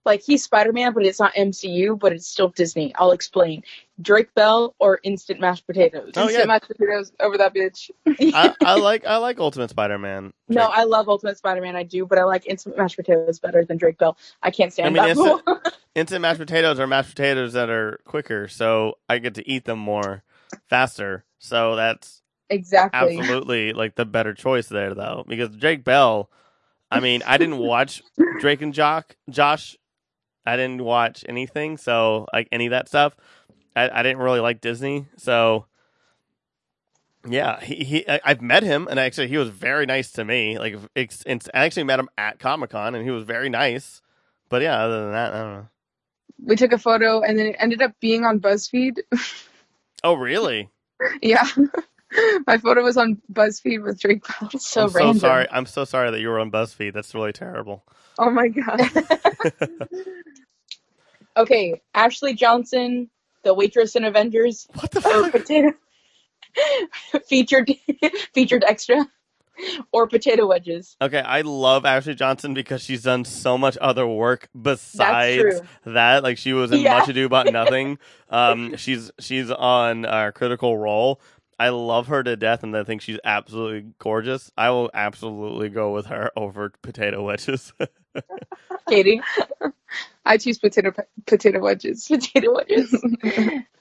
like he's Spider Man, but it's not MCU, but it's still Disney. I'll explain. Drake Bell or instant mashed potatoes. Oh, Instant yeah. mashed potatoes over that bitch. I, I like I like Ultimate Spider Man. No, I love Ultimate Spider Man. I do, but I like instant mashed potatoes better than Drake Bell. I can't stand I mean, that. instant- instant mashed potatoes are mashed potatoes that are quicker, so I get to eat them more faster. So that's exactly. absolutely like the better choice there, though, because Drake Bell. I mean, I didn't watch Drake and Jock, Josh. I didn't watch anything, so like any of that stuff. I, I didn't really like Disney, so yeah, he, he I, I've met him, and actually he was very nice to me. Like, it's, it's, I actually met him at Comic Con, and he was very nice. But yeah, other than that, I don't know. We took a photo and then it ended up being on BuzzFeed. Oh, really? yeah. My photo was on BuzzFeed with Drake Bell. so I'm random. so sorry. I'm so sorry that you were on BuzzFeed. That's really terrible. Oh my god. Okay, Ashley Johnson, the waitress in Avengers, What the fuck? potato featured featured extra, or potato wedges. Okay, I love Ashley Johnson because she's done so much other work besides that. Like she was in Yeah. Much Ado About Nothing. um, she's she's on uh, Critical Role. I love her to death, and I think she's absolutely gorgeous. I will absolutely go with her over potato wedges. Katie, I choose potato potato wedges. potato wedges.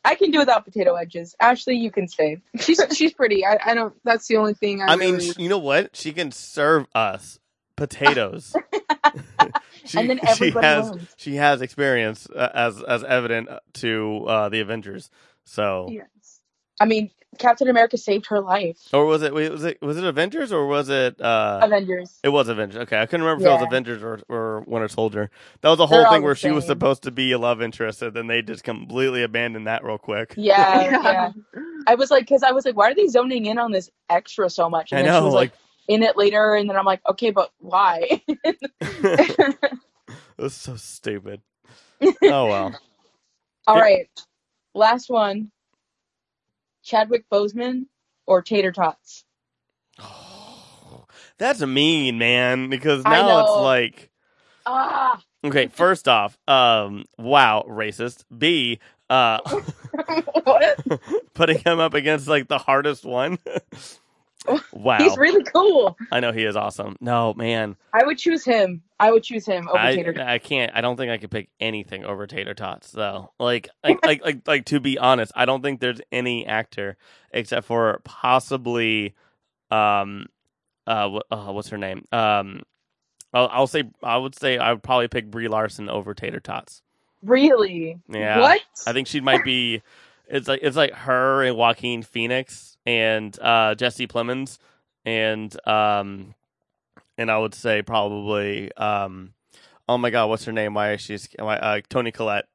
I can do without potato wedges. Ashley, you can stay. she's she's pretty. I, I don't. That's the only thing. I, I mean, really- sh- you know what? She can serve us potatoes. she, And then she has wins. she has experience uh, as as evident to uh, the Avengers. So yes. I mean, Captain America saved her life. Or was it was it was it Avengers or was it uh Avengers. it was Avengers. Okay, I couldn't remember if it was Avengers or, or Winter Soldier. That was a They're whole thing where she was supposed to be a love interest, and then they just completely abandoned that real quick. Yeah, yeah. I was like, because I was like, why are they zoning in on this extra so much? And I then know, she was like, in it later, and then I'm like, okay, but why? That's so stupid. Oh well. All Yeah. right, last one. Chadwick Boseman or Tater Tots? That's mean, man. Because now it's like, Ah, okay, first off, um, wow, racist. B, uh, putting him up against like the hardest one. wow, He's really cool. I know he is awesome. No, man, I would choose him. I would choose him over I, Tater Tots. I can't. I don't think I could pick anything over tater tots though. Like, like, like, like, like, to be honest, I don't think there's any actor except for possibly, um, uh, uh what's her name? Um, I'll, I'll say I would say I would probably pick Brie Larson over tater tots. Really? Yeah. What? I think she might be. It's like it's like her and Joaquin Phoenix and uh, Jesse Plemons and um and I would say probably um oh my god what's her name why is she why, uh, Toni Collette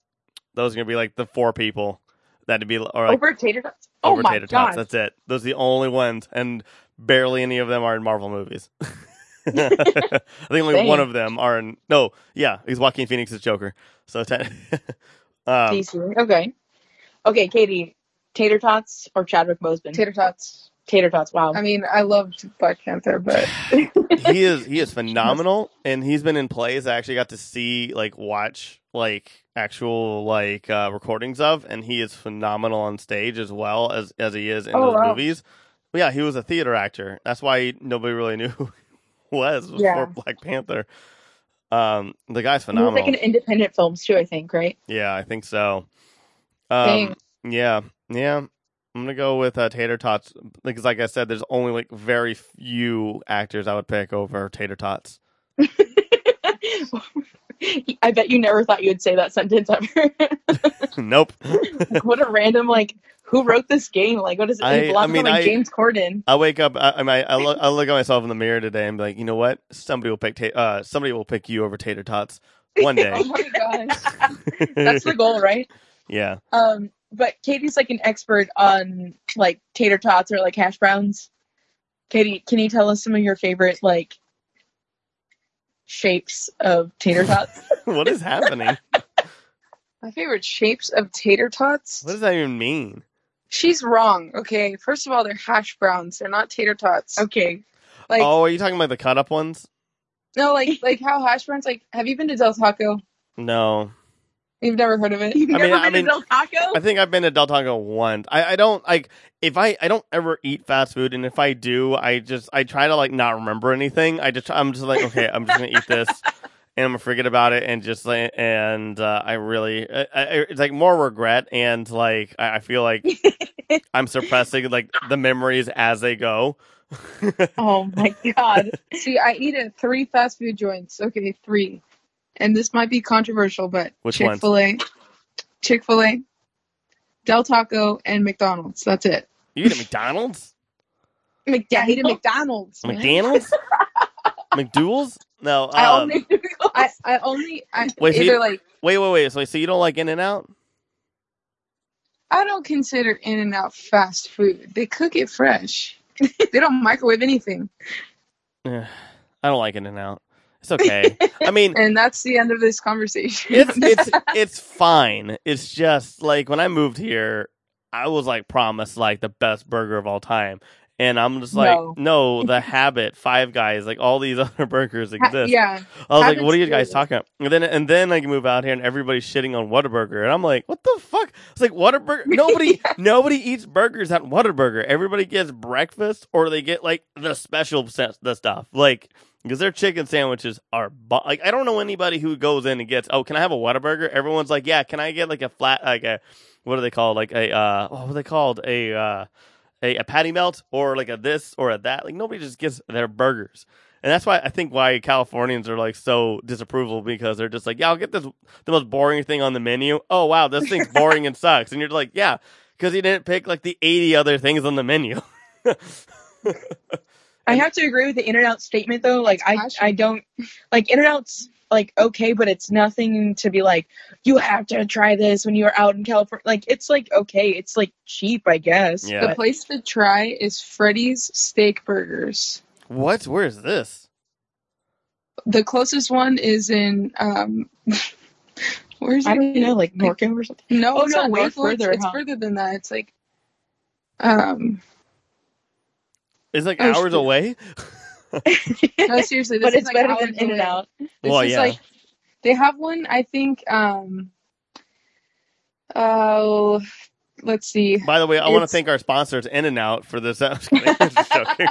those are gonna be like the four people that'd be or like over Tater Tots? Oh over my Tater god! Tots that's it those are the only ones and barely any of them are in Marvel movies. I think only Dang. one of them are in. No, yeah, he's Joaquin Phoenix's Joker. So, ten, um, Okay. Okay, Katie. Tater Tots or Chadwick Boseman? Tater tots. Tater Tots. Wow. I mean, I loved Black Panther, but he is he is phenomenal, and he's been in plays I actually got to see, like watch, like actual like uh, recordings of, and he is phenomenal on stage as well as as he is in Oh, those wow. movies. But yeah, he was a theater actor. That's why nobody really knew who he was before Yeah. Black Panther. Um, the guy's He was phenomenal. like in independent films too, I think, right? Yeah, I think so. Um, Dang. yeah, yeah. I'm gonna go with uh, Tater Tots because, like I said, there's only like very few actors I would pick over Tater Tots. I bet you never thought you'd say that sentence ever. nope. what a random like. Who wrote this game? Like, what is it? I- I mean, like I- James Corden. I wake up. I, I, mean, I look. I look at myself in the mirror today and be like, you know what? Somebody will pick. Ta- uh, somebody will pick you over Tater Tots one day. oh my gosh, that's the goal, right? yeah. Um, but Katie's like an expert on like tater tots or like hash browns. Katie, can you tell us some of your favorite like shapes of tater tots? what is happening? my favorite shapes of tater tots. What does that even mean? She's wrong. Okay, first of all, they're hash browns. They're not tater tots. okay. Like oh, are you talking about the cut up ones? no, like like how hash browns. Like, have you been to Del Taco? No. You've never heard of it. You've I never mean- I been mean- to Del Taco? I think I've been to Del Taco once. I, I don't like if I I don't ever eat fast food, and if I do, I just I try to like not remember anything. I just I'm just like okay, I'm just gonna eat this, and I'm gonna forget about it, and just like and uh, I really I, I, it's like more regret, and like I, I feel like I'm suppressing like the memories as they go. oh my god. See, I eat at three fast food joints. Okay, three. And this might be controversial, but Which Chick fil A, Chick fil A, Del Taco, and McDonald's. That's it. you eat at McDonald's, I eat at McDonald's. man. McDonald's, McDougal's. No, I um, only I, I only I Wait, so either you- like wait, wait, wait. So, so you don't like In and Out? I don't consider In and Out fast food. They cook it fresh. they don't microwave anything. Yeah, I don't like In and Out. It's okay. I mean, And that's the end of this conversation. it's it's it's fine. It's just like when I moved here, I was like promised like the best burger of all time, and I'm just like, No. no, the Habit, Five Guys, like all these other burgers Ha- exist. yeah. I was like, what are you guys good. talking about? And then and then I move out here and everybody's shitting on Whataburger, and I'm like, what the fuck? It's like Whataburger. Nobody nobody eats burgers at Whataburger. Everybody gets breakfast or they get like the special the stuff like. Because their chicken sandwiches are bu- like I don't know anybody who goes in and gets oh can I have a Whataburger? Everyone's like yeah can I get like a flat like a what are they called like a uh what are they called a uh a, a patty melt or like a this or a that like nobody just gets their burgers and that's why I think why Californians are like so disapproval because they're just like, yeah, I'll get this the most boring thing on the menu. Oh wow, this thing's boring and sucks. And you're like, yeah, because you didn't pick like the 80 other things on the menu. I have to agree with the in and out statement though. Like I, I don't like in and out's like okay, but it's nothing to be like you have to try this when you are out in California. Like it's like okay, it's like cheap, I guess. Yeah. The place to try is Freddy's Steak Burgers. what? Where is this? The closest one is in um where's I it? don't know, like Norco or something. No, Oh, it's no, not way Northwoods. further, It's huh? further than that. It's like um It's like Oh, hours shit. away. no seriously, this but is it's like better than In and Out. This Well, yeah. like they have one. I think. Um. Oh, let's see. By the way, I want to thank our sponsors, In and Out, for this. I'm just kidding. Just joking.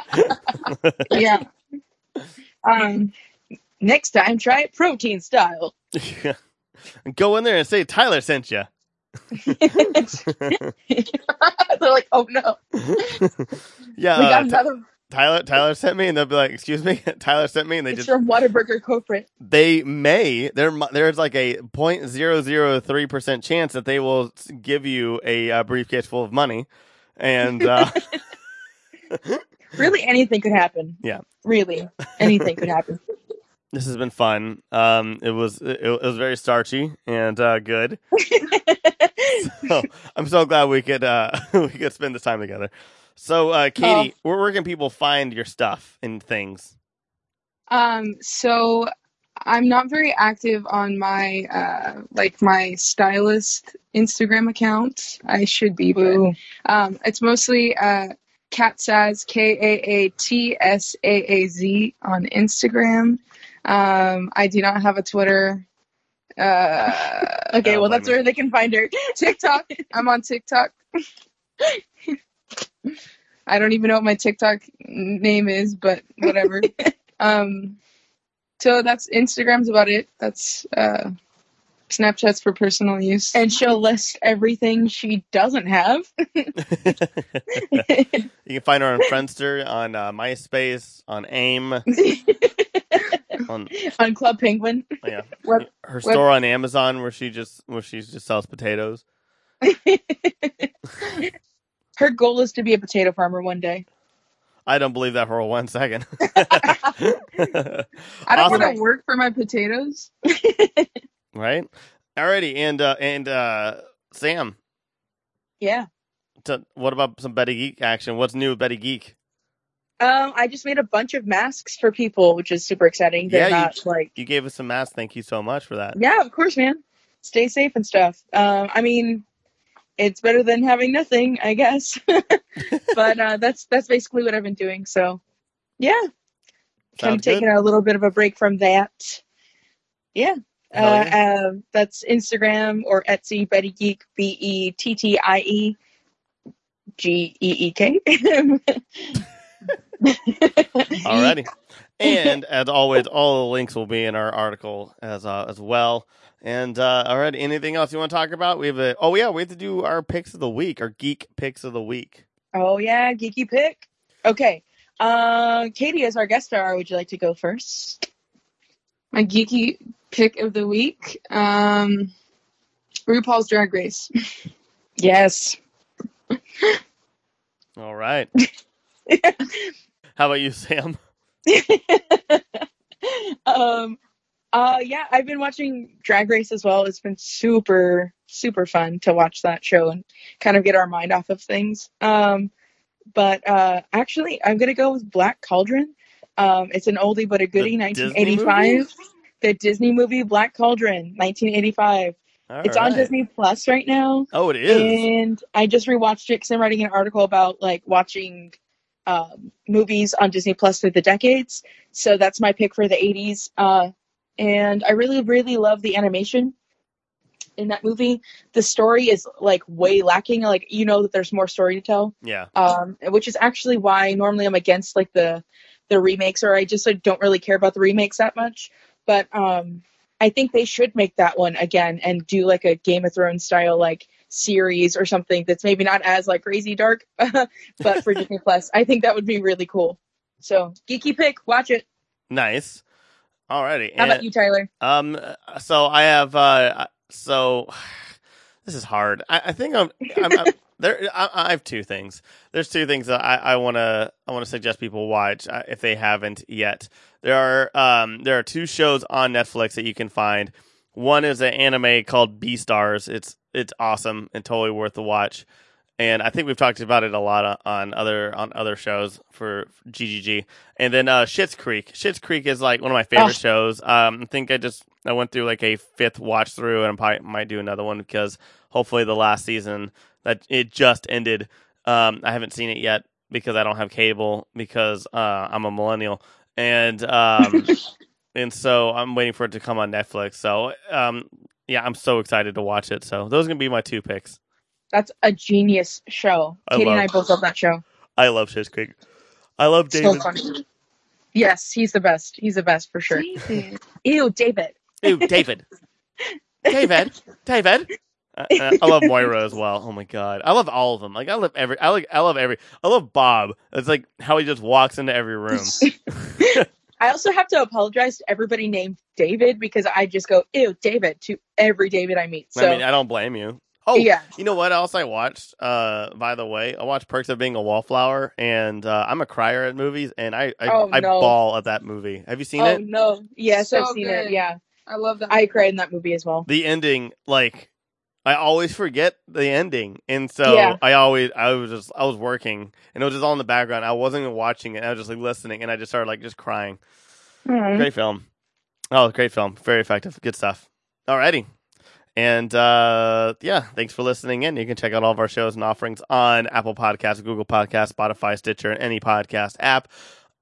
Yeah. Um. Next time, try it protein style. Yeah. Go in there and say Tyler sent you. They're like, oh no, yeah, we uh, got Ty- another. Tyler. Tyler sent me, and they'll be like, "Excuse me." Tyler sent me, and they It's just from Whataburger corporate. they may there there's like a 0.003 percent chance that they will give you a uh, briefcase full of money, and uh, Really, anything could happen. Yeah. Really, anything could happen. this has been fun. Um, it was it, it was very starchy and uh, good. So I'm so glad we could uh, we could spend this time together. So, uh, Katie, where, where can people find your stuff and things? Um. So I'm not very active on my uh like my stylist Instagram account. I should be, but um, it's mostly uh Katsaz K A A T S A A Z on Instagram. Um, I do not have a Twitter. Uh, Okay, Oh, well, that's where they can find her. TikTok. I'm on TikTok. I don't even know what my TikTok name is, but whatever. um, so that's Instagram's about it. That's uh, Snapchat's for personal use. and she'll list everything she doesn't have. you can find her on Friendster, on uh, MySpace, on AIM, on on Club Penguin. yeah, Web- her store on Amazon where she just where she just sells potatoes. Her goal is to be a potato farmer one day. I don't believe that for one second. I don't Awesome. want to work for my potatoes. right? Alrighty, and uh, and uh, Sam, Yeah. to, what about some Bettie Geek action? What's new with Bettie Geek? Um, I just made a bunch of masks for people, which is super exciting. They're Yeah, you- not like You gave us some masks. Thank you so much for that. Yeah, of course, man. Stay safe and stuff. Um, I mean, it's better than having nothing, I guess. but uh, that's that's basically what I've been doing. So, yeah, kind of taking a little bit of a break from that. Yeah. Uh, yeah. uh, that's Instagram or Etsy, Bettie Geek, B E T T I E G E E K. Alrighty. And as always, all the links will be in our article as uh, as well. And uh, all right, anything else you want to talk about? We have a oh yeah, we have to do our picks of the week, our geek picks of the week. Oh yeah, geeky pick. Okay. Uh, Katie, as our guest star, would you like to go first? My geeky pick of the week. Um, RuPaul's Drag Race. Yes. All right. How about you, Sam? um uh yeah i've been watching drag race as well. It's been super super fun to watch that show and kind of get our mind off of things. Um but uh actually i'm gonna go with black cauldron. Um it's an oldie but a goodie The 1985 movie? the disney movie black cauldron 1985 All it's on disney plus right now. Oh, it is. and I just rewatched it because I'm writing an article about like watching um, movies on Disney Plus through the decades. So that's my pick for the 80s. Uh, and I really, really love the animation in that movie. The story is like way lacking. Like you know that there's more story to tell, yeah. um, which is actually why normally I'm against like the the remakes, or I just like, don't really care about the remakes that much. But um, I think they should make that one again and do like a Game of Thrones style like series or something that's maybe not as like crazy dark, but for Disney Plus, I think that would be really cool. So geeky pick, watch it. Nice. Alrighty. How And- about you, Tyler? Um. So I have. Uh. So this is hard. I, I think I'm, I'm, I'm there. I, I have two things. There's two things that I, I wanna I wanna suggest people watch uh, if they haven't yet. There are um there are two shows on Netflix that you can find. One is an anime called Beastars. It's it's awesome and totally worth the watch. And I think we've talked about it a lot on other on other shows for GGG. And then uh Schitt's Creek. Schitt's Creek is like one of my favorite Oh. shows. Um, I think I just I went through like a fifth watch through, and I probably might do another one because hopefully the last season that it just ended. Um, I haven't seen it yet because I don't have cable because uh, I'm a millennial, and um, and so I'm waiting for it to come on Netflix. So um, yeah, I'm so excited to watch it. So those are gonna be my two picks. That's a genius show. I Katie and I both love that show. I love Schitt's Creek. I love So David. funny. Yes, he's the best. He's the best for sure. Ew, David. Ew, David. David. David. Uh, I love Moira as well. Oh my god, I love all of them. Like I love every. I like. I love every. I love Bob. It's like how he just walks into every room. I also have to apologize to everybody named David because I just go ew David to every David I meet. So I mean, I don't blame you. Oh, yeah, You know what else I watched? Uh, by the way, I watched Perks of Being a Wallflower, and uh, I'm a crier at movies, and I I, Oh, I no. ball at that movie. Have you seen oh it? no, yes, So I've seen good. it. Yeah, I love that. I cried in that movie as well. The ending, like, I always forget the ending, and so Yeah. I always I was just I was working, and it was just all in the background. I wasn't even watching it. I was just like listening, and I just started like just crying. Mhm. Great film. Oh, great film. Very effective. Good stuff. Alrighty. And uh, yeah, thanks for listening in. You can check out all of our shows and offerings on Apple Podcasts, Google Podcasts, Spotify, Stitcher, and any podcast app.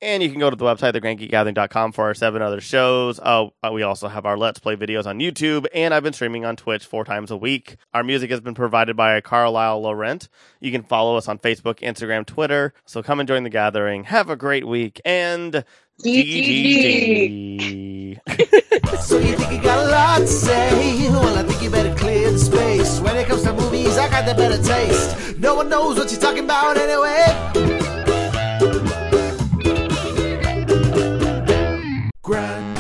And you can go to the website, thegrandgeekgathering.com for our seven other shows. Uh, we also have our Let's Play videos on YouTube, and I've been streaming on Twitch four times a week. Our music has been provided by Carlisle Laurent. You can follow us on Facebook, Instagram, Twitter. So come and join the gathering. Have a great week, and GGG. GGG. So you think you got a lot to say? Well, I think you better clear the space. When it comes to movies, I got the better taste. No one knows what you're talking about anyway. Grand.